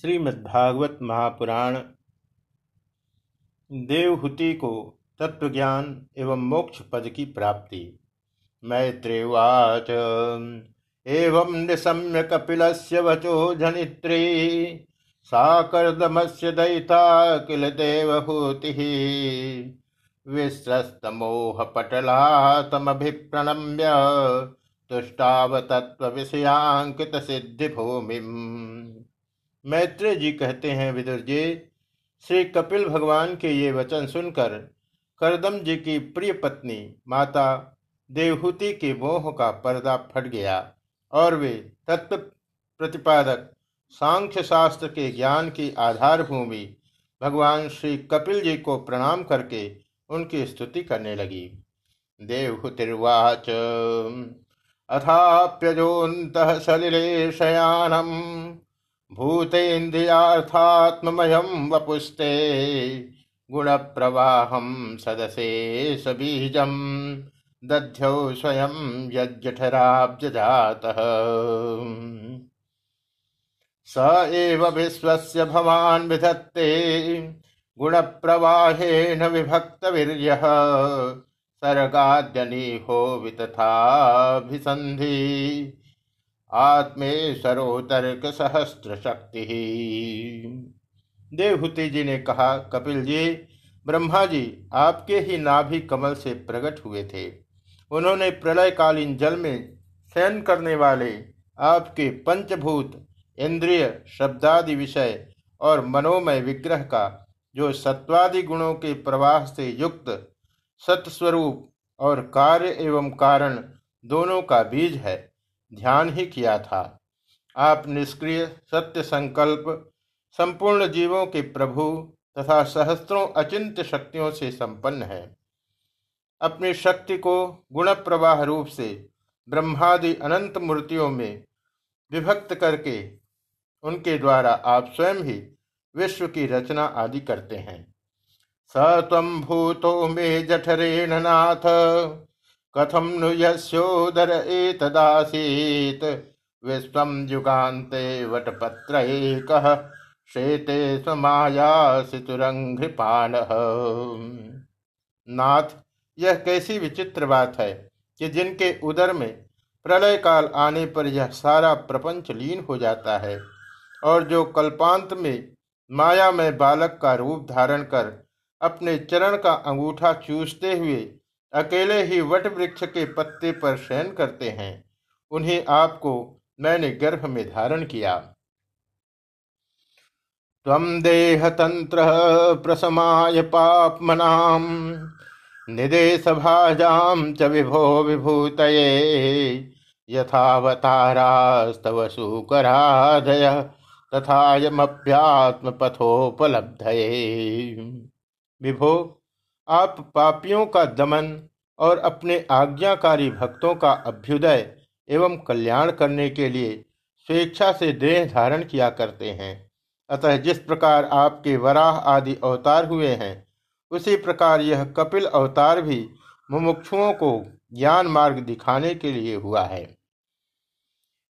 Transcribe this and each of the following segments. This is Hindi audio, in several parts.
श्रीमद्भागवत महापुराण देवहूति को तत्वज्ञान एवं मोक्ष पद की प्राप्ति। मैत्रेवाच। एवं निशम्य कपिल से वचो जनित्री साकर्दमस्य दयिता किल देवहूति विश्रस्तमोहपटला तमभिप्रणम्य तुष्टाव तत्व विषयांकित सिद्धि भूमि मैत्रेय जी कहते हैं, विदुर जी, श्री कपिल भगवान के ये वचन सुनकर करदम जी की प्रिय पत्नी माता देवहूति के मोह का पर्दा फट गया और वे तत्व प्रतिपादक सांख्य शास्त्र के ज्ञान की आधार भूमि भगवान श्री कपिल जी को प्रणाम करके उनकी स्तुति करने लगी। देवहुतिर्वाच अथाप्यजोत सलिले शयानम भूतेन्द्रियार्थात्ममयं वपुस्ते गुणप्रवाहं सदशेष बीजं दध्यौ स्वयं यज्जठराब्जजातः। स एव विश्वस्य भवान् विधत्ते, गुणप्रवाहेण विभक्तवीर्यः सर्गाद्यनीहो वितथाभिसन्धि आत्मेश्वरो तर्क सहस्त्र शक्ति देवहूति जी ने कहा, कपिल जी, ब्रह्मा जी, आपके ही नाभि कमल से प्रकट हुए थे। उन्होंने प्रलयकालीन जल में शयन करने वाले आपके पंचभूत, इंद्रिय, शब्दादि विषय और मनोमय विग्रह का, जो सत्वादि गुणों के प्रवाह से युक्त सत्स्वरूप और कार्य एवं कारण दोनों का बीज है ध्यान ही किया था। आप निष्क्रिय सत्य संकल्प, संपूर्ण जीवों के प्रभु तथा सहस्त्रों अचिंत शक्तियों से संपन्न है। अपनी शक्ति को गुण प्रवाह रूप से ब्रह्मादि अनंत मूर्तियों में विभक्त करके उनके द्वारा आप स्वयं ही विश्व की रचना आदि करते हैं। स तम भूतो में जठरेण नाथ। कथम नु योदर एतदासीत? विश्व युगान्ते वटपत्रैकः, श्वेते स्वमायासितुरङ्घ्रिपाण नाथ, यह कैसी विचित्र बात है कि जिनके उदर में प्रलय काल आने पर यह सारा प्रपंच लीन हो जाता है और जो कल्पांत में माया में बालक का रूप धारण कर अपने चरण का अंगूठा चूसते हुए अकेले ही वट वृक्ष के पत्ते पर शयन करते हैं। उन्हें आपको मैंने गर्भ में धारण किया। तम देह तंत्र प्रसमाय पापमनाम निदेश भाजाम च विभो विभूत यथावतारास्तव सुकराधय तथायमप्यात्म पथोपलब्ध विभो आप पापियों का दमन और अपने आज्ञाकारी भक्तों का अभ्युदय एवं कल्याण करने के लिए स्वेच्छा से देह धारण किया करते हैं। अतः जिस प्रकार आपके वराह आदि अवतार हुए हैं, उसी प्रकार यह कपिल अवतार भी मुमुक्षुओं को ज्ञान मार्ग दिखाने के लिए हुआ है।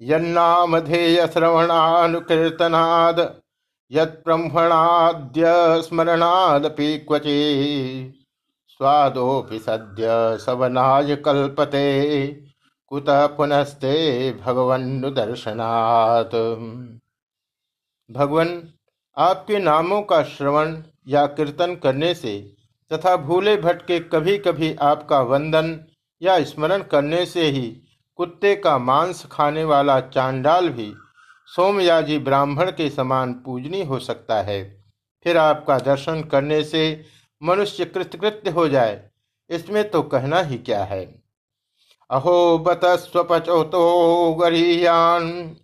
यन्नामधेय श्रवणानुकीर्तनाद, यत्ब्रह्मणाद्य स्मरणादपि क्वचे स्वादोपि सद्य सवनाय कल्पते। कुत पुनस्ते दर्शनात्। भगवन, आपके नामों का श्रवण या कीर्तन करने से तथा भूले भटके कभी कभी आपका वंदन या स्मरण करने से ही कुत्ते का मांस खाने वाला चांडाल भी सोमयाजी ब्राह्मण के समान पूजनी हो सकता है। फिर आपका दर्शन करने से मनुष्य कृतकृत्य हो जाए, इसमें तो कहना ही क्या है? अहो, बत स्वपचोतो गरीयान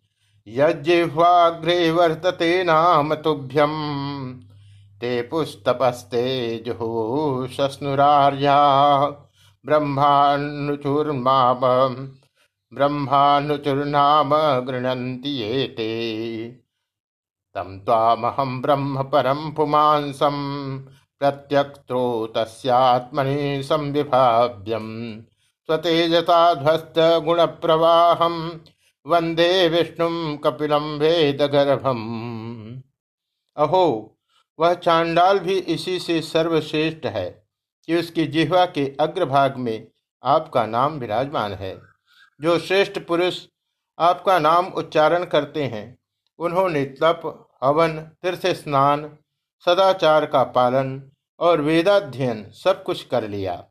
यज्जिह्वाग्रे वर्तते नाम तुभ्यम। ते पुस्तपस्ते जुहुशस्नुरार्या ब्रह्मानुचुर्मा ब्रह्मानुचुर्नाम गृणन्ति ये ते तं त्वामहं ब्रह्म परं पुमांसम् प्रत्यक्तो तस्यात्मनि संविभाव्यम। स्वतेजता ध्वस्त गुण प्रवाहम वंदे विष्णु कपिलम वेद गर्भम अहो, वह चांडाल भी इसी से सर्वश्रेष्ठ है कि उसकी जिह्वा के अग्रभाग में आपका नाम विराजमान है। जो श्रेष्ठ पुरुष आपका नाम उच्चारण करते हैं, उन्होंने तप, हवन, तीर्थ स्नान सदाचार का पालन और वेदाध्ययन सब कुछ कर लिया।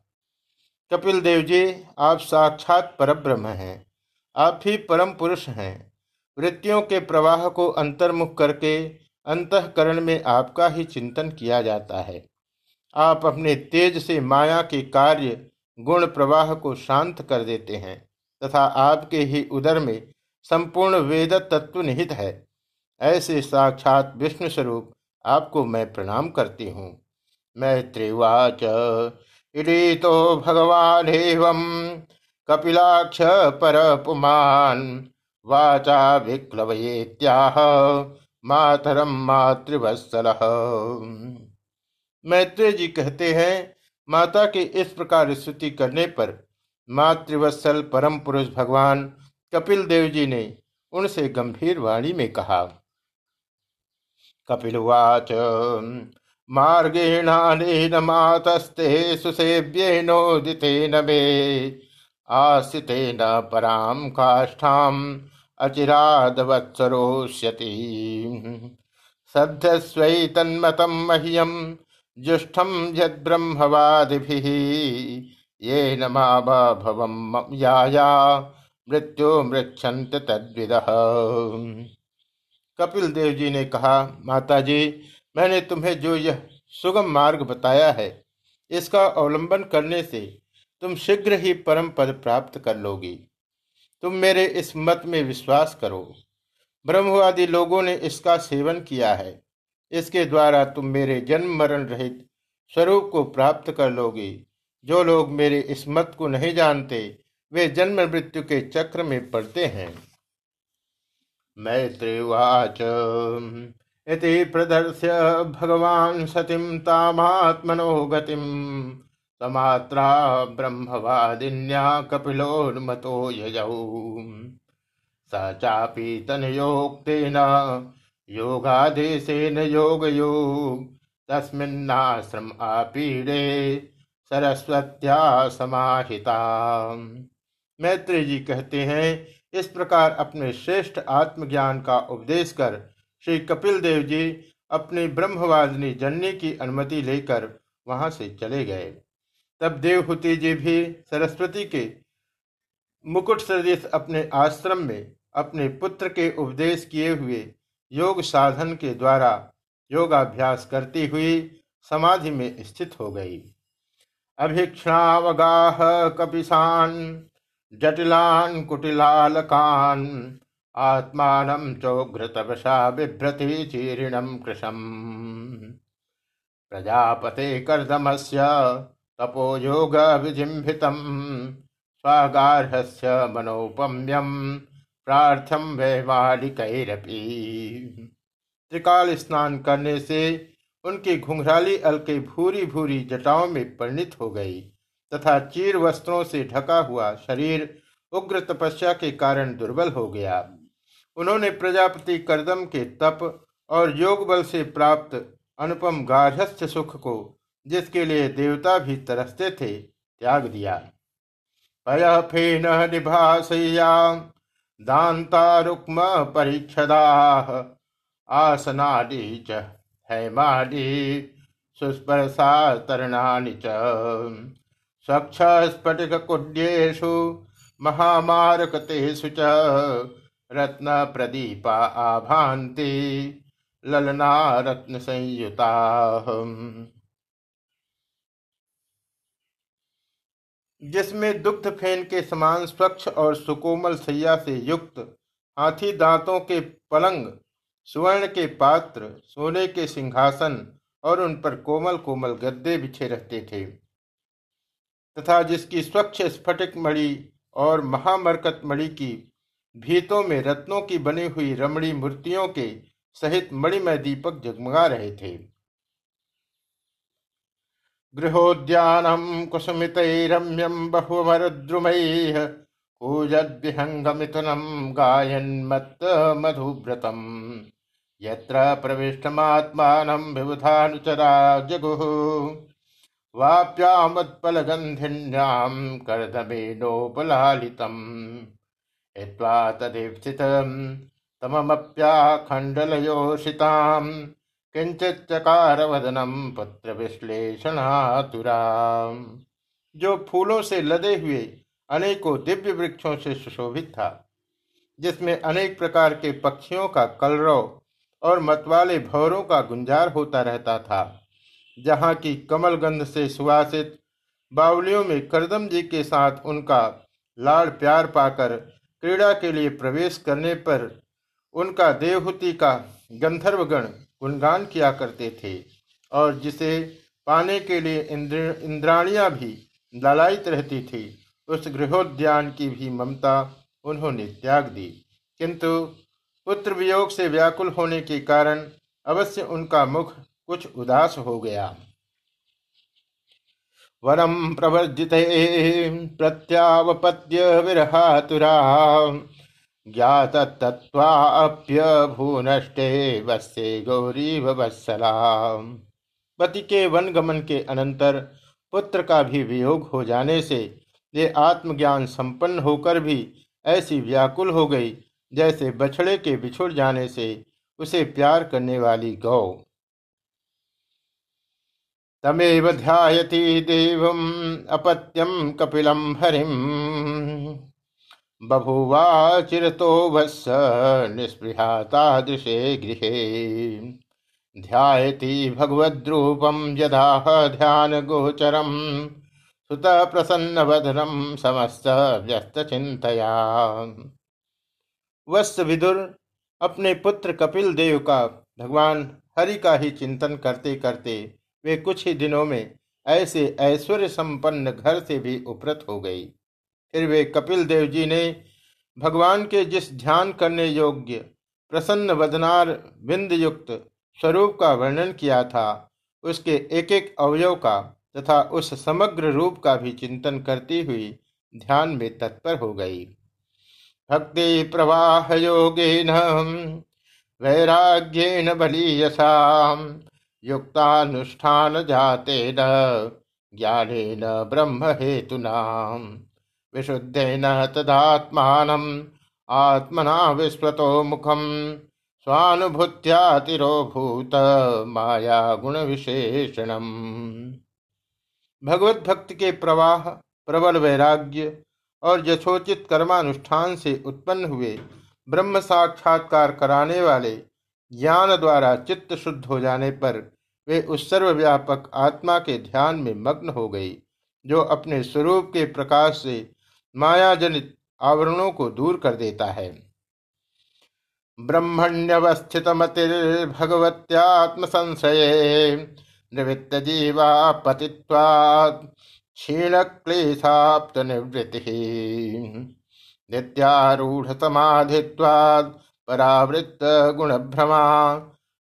कपिल देव जी, आप साक्षात परब्रह्म हैं। आप ही परम पुरुष हैं। वृत्तियों के प्रवाह को अंतर्मुख करके अंतकरण में आपका ही चिंतन किया जाता है। आप अपने तेज से माया के कार्य, गुण प्रवाह को शांत कर देते हैं तथा आपके ही उदर में संपूर्ण वेद तत्व निहित है। ऐसे साक्षात विष्णु स्वरूप आपको मैं प्रणाम करती हूँ। मैत्रिवाच, इडीतो भगवान एवं कपिलाक्ष पर पुमान वाचा विक्लवयेत्याह मातरम मातृवत्सल। मैत्रेय जी कहते हैं, माता के इस प्रकार स्तुति करने पर मातृवत्सल परम पुरुष भगवान कपिल देव जी ने उनसे गंभीर वाणी में कहा कपिलवाच। मार्गेणानेन मातस्ते सुसेव्येनोदितेन मे। आसितेन परां काष्ठाम् अचिरादवत्सरोष्यति। सद्यस्वैतन्मतं मह्यं जुष्टं यद्ब्रह्मवादिभिः। येन माभवं याया, मृत्यो मृक्षंत तद्विदः। कपिल देव जी ने कहा माता जी मैंने तुम्हें जो यह सुगम मार्ग बताया है, इसका अवलंबन करने से तुम शीघ्र ही परम पद प्राप्त कर लोगी। तुम मेरे इस मत में विश्वास करो। ब्रह्मवादी लोगों ने इसका सेवन किया है। इसके द्वारा तुम मेरे जन्म मरण रहित स्वरूप को प्राप्त कर लोगी। जो लोग मेरे इस मत को नहीं जानते, वे जन्म मृत्यु के चक्र में पड़ते हैं। मैत्रिवाच। इति प्रदर्श्य भगवान सतीम तामात्मनो गतिम समात्रा ब्रह्मवादिन्या कपिलोन्मतो यजौ। स चापि तनयोक्तेन, योगादेशेन योगयोग तस्मिन्नाश्रम आपीडे सरस्वत्या समाहिता मैत्री जी कहते हैं इस प्रकार अपने श्रेष्ठ आत्मज्ञान का उपदेश कर श्री कपिल देव जी अपनी ब्रह्मवादिनी जननी की अनुमति लेकर वहाँ से चले गए। तब देवहूति जी भी सरस्वती के मुकुट सदृश अपने आश्रम में अपने पुत्र के उपदेश किए हुए योग साधन के द्वारा योगाभ्यास करती हुई समाधि में स्थित हो गई। अभिक्षावगाह कपिशान जटिलान कुटिलालकान आत्मान चौघ्रतवशा बिभ्रति चीर्णम कृशम। प्रजापते कर्दमस्य तपो योग विजिम्भितम स्वागार्हस्य मनोपम्यम। प्रार्थम वैवालिकैरपि त्रिकाल स्नान करने से उनकी घुंघराली अलके भूरी भूरी जटाओं में परिणित हो गई। तथा चीर वस्त्रों से ढका हुआ शरीर उग्र तपस्या के कारण दुर्बल हो गया। उन्होंने प्रजापति करदम के तप और योग बल से प्राप्त अनुपम गार्हस्थ्य सुख को, जिसके लिए देवता भी तरसते थे, त्याग दिया। निभासया दांता रुक्म परीक्षदा आसनादि च, हैमादि सुस्पर्शा तरणानि च। स्वच्छ स्फटिक महामारकतेषु च रत्न प्रदीपा आभान्ति ललना रत्न संयुता जिसमें दुग्ध फेन के समान स्वच्छ और सुकोमल सैया से युक्त हाथी दांतों के पलंग, सुवर्ण के पात्र, सोने के सिंहासन और उन पर कोमल कोमल गद्दे बिछे रहते थे। तथा जिसकी स्वच्छ स्फटिक मणि और महामरकत मणि की भीतों में रत्नों की बनी हुई रमणी मूर्तियों के सहित मणिमय दीपक जगमगा रहे थे। गृहोद्यानम कुसुमितरम्यम बहुवरद्रुमैः कूजद्विहङ्गमिथुनं गायन्मत्त मधुव्रतम्। यत्र प्रविष्टमात्मानं विबुधानुचरा जगुः वाप्यामुत्पलगन्धिन्यां कर्दमेनोपलालितम्। हित्वा तदीप्सितं पुत्र विश्लेषणातुरा जो फूलों से लदे हुए अनेकों दिव्य वृक्षों से सुशोभित था, जिसमें अनेक प्रकार के पक्षियों का कलरव और मतवाले भौरों का गुंजार होता रहता था जहाँ की कमलगंध से सुवासित बावलियों में करदम जी के साथ उनका लाड़ प्यार पाकर क्रीड़ा के लिए प्रवेश करने पर उनका देवहूति का गंधर्वगण गुणगान किया करते थे और जिसे पाने के लिए इंद्र, इंद्राणियाँ भी ललायित रहती थी, उस गृहोद्यान की भी ममता उन्होंने त्याग दी। किंतु पुत्र वियोग से व्याकुल होने के कारण अवश्य उनका मुख कुछ उदास हो गया। वरम प्रवर्जित प्रत्यावपत्य विरहातुरा। ज्ञातत्वाप्यभूनष्टे वत्से गौरी वत्सला। पति के वन गमन के अनंतर पुत्र का भी वियोग हो जाने से ये आत्मज्ञान संपन्न होकर भी ऐसी व्याकुल हो गई, जैसे बछड़े के बिछुड़ जाने से उसे प्यार करने वाली गौ। तमेव ध्यायती देव अपत्यम बभुवा चिरतो वत्स निस्पृहातादृशे गृहे। ध्यायति भगवद्रूपं यदाह सुत प्रसन्नवदनं, समस्त व्यस्त चिंतया वत्स विदुर, अपने पुत्र कपिल देव का भगवान हरि का ही चिंतन करते करते वे कुछ ही दिनों में ऐसे ऐश्वर्य संपन्न घर से भी उपरत हो गई। फिर वे कपिल देव जी ने भगवान के जिस ध्यान करने योग्य, प्रसन्न वदनार बिंद युक्त स्वरूप का वर्णन किया था, उसके एक एक अवयव का तथा उस समग्र रूप का भी चिंतन करती हुई ध्यान में तत्पर हो गई। भक्ति प्रवाह योगेन, वैराग्येन बलीयसा युक्तानुष्ठान जाते न ज्ञानेन ब्रह्म हेतुना विशुद्धेन तदात्मानम् आत्मना विस्मृतो मुखम स्वानुभूत्यातिरोभूत माया गुण विशेषणम भगवत भक्ति के प्रवाह, प्रबल वैराग्य और यथोचित कर्मानुष्ठान से उत्पन्न हुए ब्रह्म साक्षात्कार कराने वाले ज्ञान द्वारा चित्त शुद्ध हो जाने पर वे उस सर्वव्यापक आत्मा के ध्यान में मग्न हो गई, जो अपने स्वरूप के प्रकाश से माया जनित आवरणों को दूर कर देता है। ब्रह्मण्यवस्थित मतिर्भगवत्यात्म संशय निवृत्त जीवा पतित्वात् क्षीण क्लेशाप्त निवृत्ति नित्यारूढ़ समाधित्वात् परावृत्त गुण भ्रमा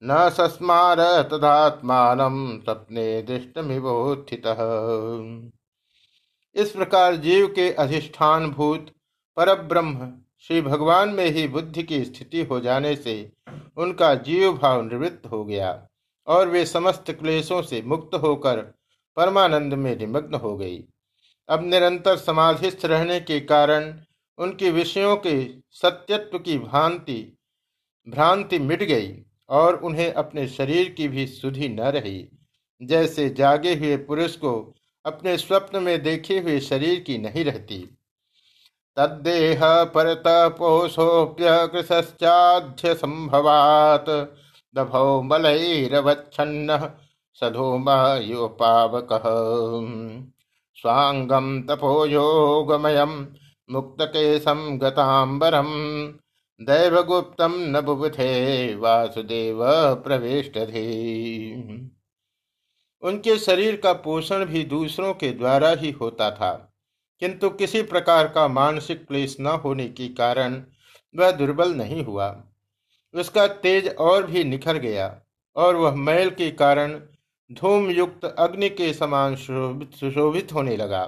न सस्मार तदात्मान सपने दृष्टमिवोत्थितः। इस प्रकार जीव के अधिष्ठान भूत पर ब्रह्म श्री भगवान में ही बुद्धि की स्थिति हो जाने से उनका जीव भाव निवृत्त हो गया और वे समस्त क्लेशों से मुक्त होकर परमानंद में निमग्न हो गई। अब निरंतर समाधिस्थ रहने के कारण उनके विषयों के सत्यत्व की भ्रांति भ्रांति मिट गई। और उन्हें अपने शरीर की भी सुधि न रही। जैसे जागे हुए पुरुष को अपने स्वप्न में देखे हुए शरीर की नहीं रहती। तद्देह परत पोषोप्य कृश्चाध्य संभवात दभौ मलैरवच्छन्न सधूमयोपावक। स्वांगम तपोयोगमयम मुक्तकेशम गतांबरम दैवगुप्तम न बुबुधे वासुदेव प्रवेष्टधे। उनके शरीर का पोषण भी दूसरों के द्वारा ही होता था, किंतु किसी प्रकार का मानसिक क्लेश न होने के कारण वह दुर्बल नहीं हुआ। उसका तेज और भी निखर गया, और वह मैल के कारण धूम युक्त अग्नि के समान सुशोभित होने लगा।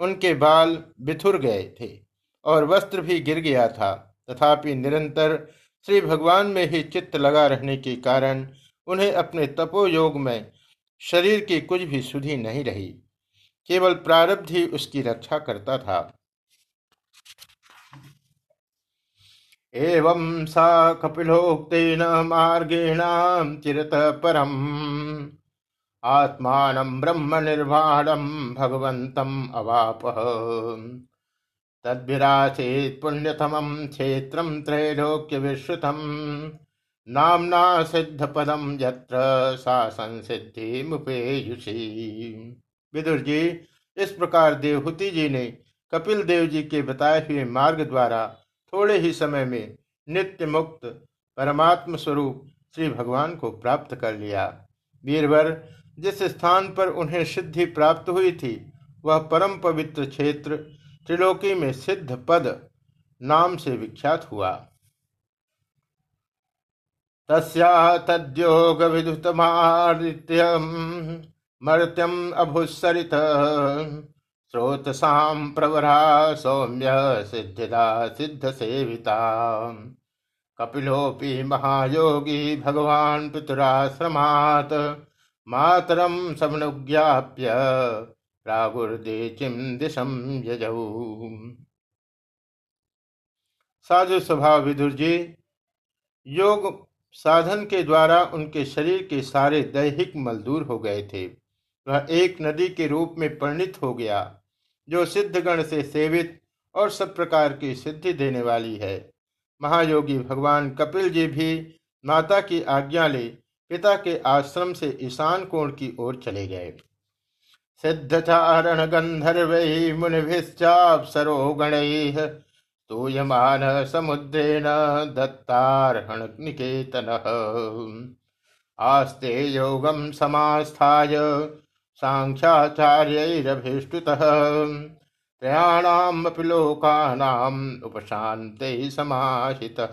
उनके बाल बिथुर गए थे, और वस्त्र भी गिर गया था। तथापि निरंतर श्री भगवान में ही चित्त लगा रहने के कारण उन्हें अपने तपो योग में शरीर की कुछ भी सुधि नहीं रही। केवल प्रारब्ध ही उसकी रक्षा करता था। एवं सा कपिलोक्तेन मार्गेण चिरत परम। आत्मान ब्रह्म निर्वाणम भगवंतम अवाप। तद्भिराचेत पुण्यतमं क्षेत्र त्रैलोक्य विश्रुतम नामना सिद्ध पदम यत्र सा संसिद्धि मुपेयुषी विदुर जी इस प्रकार देवहूति जी ने कपिल देव जी के बताए हुए मार्ग द्वारा थोड़े ही समय में नित्य मुक्त परमात्म स्वरूप श्री भगवान को प्राप्त कर लिया। वीरवर, जिस स्थान पर उन्हें सिद्धि प्राप्त हुई थी, वह परम पवित्र क्षेत्र त्रिलोकी में सिद्ध पद नाम से विख्यात हुआ। तस्या तद्योग मर्त्यम अभुसरित स्रोतसाम प्रवरा सौम्य सिद्धिदा सिद्ध सेविता कपिलोपि महायोगी भगवान पितुराश्रमात् मातरम समनुज्ञाप्य प्रागुर्देचिम दिशम साधु स्वभाव विदुर जी, योग साधन के द्वारा उनके शरीर के सारे दैहिक मल दूर हो गए थे। वह एक नदी के रूप में परिणित हो गया, जो सिद्धगण से सेवित और सब प्रकार की सिद्धि देने वाली है। महायोगी भगवान कपिल जी भी माता की आज्ञा ले पिता के आश्रम से ईशान कोण की ओर चले गए। सिद्धचारण गंधर्व मुनिभिश्चाप्सरो गण स्तूयमान समुद्रेण दत्तारहण निकेतन आस्ते योगम समास्थाय सांख्याचार्यभिष्टुतः त्रयाणामपि लोकानाम् उपशान्ते समाहितः।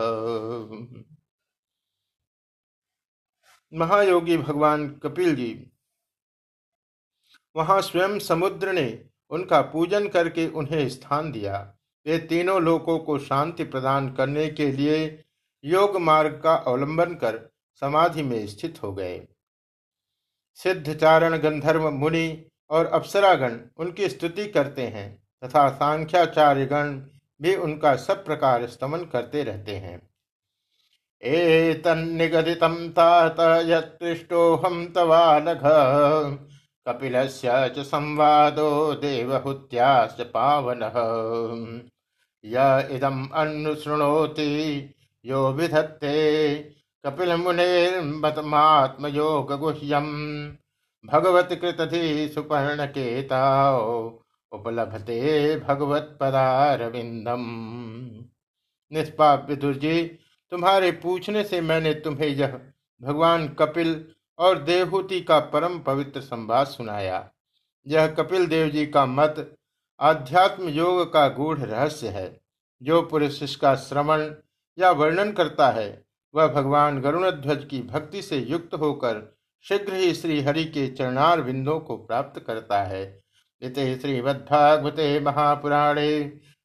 महायोगी भगवान कपिल जी वहाँ स्वयं समुद्र ने उनका पूजन करके उन्हें स्थान दिया। वे तीनों लोकों को शांति प्रदान करने के लिए योग मार्ग का अवलंबन कर समाधि में स्थित हो गए। सिद्धचारण गंधर्व मुनि और अप्सरागण उनकी स्तुति करते हैं तथा सांख्याचार्य गण भी उनका सब प्रकार स्तमन करते रहते हैं। ए एतन्निगदितं तात यत्पृष्टोऽहं तवानघ। कपिलस्य च संवादो देवहूत्याश्च पावनः। य इदम् अनुशृणोति यो विधत्ते। कपिलमुनेर्मतमात्मयोगगुह्यम्। भगवत कृतधि सुपर्णकेता उपलभते भगवत्पदारविंदम निष्पाप विदुर जी तुम्हारे पूछने से मैंने तुम्हें यह भगवान कपिल और देवहूति का परम पवित्र संवाद सुनाया। यह कपिल देव जी का मत आध्यात्म योग का गूढ़ रहस्य है। जो पुरुष इसका श्रवण या वर्णन करता है, वह भगवान गरुणध्वज की भक्ति से युक्त होकर शीघ्र ही श्री हरि के चरणार बिंदों को प्राप्त करता है। इति श्रीमद्भागवते महापुराणे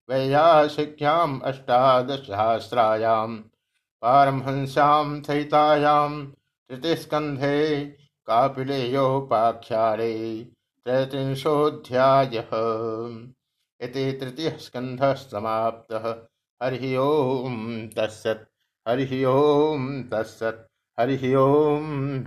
वैयासिक्याम अष्टादशसहस्रायाम पारमहंस्यां सहितायां काोपाख्याय कापिलेयोपाख्यारे तृतीय स्कंध समाप्त। हरिः ओं तत्सत् हरिः तस्सत तत्सत् हरिः ओं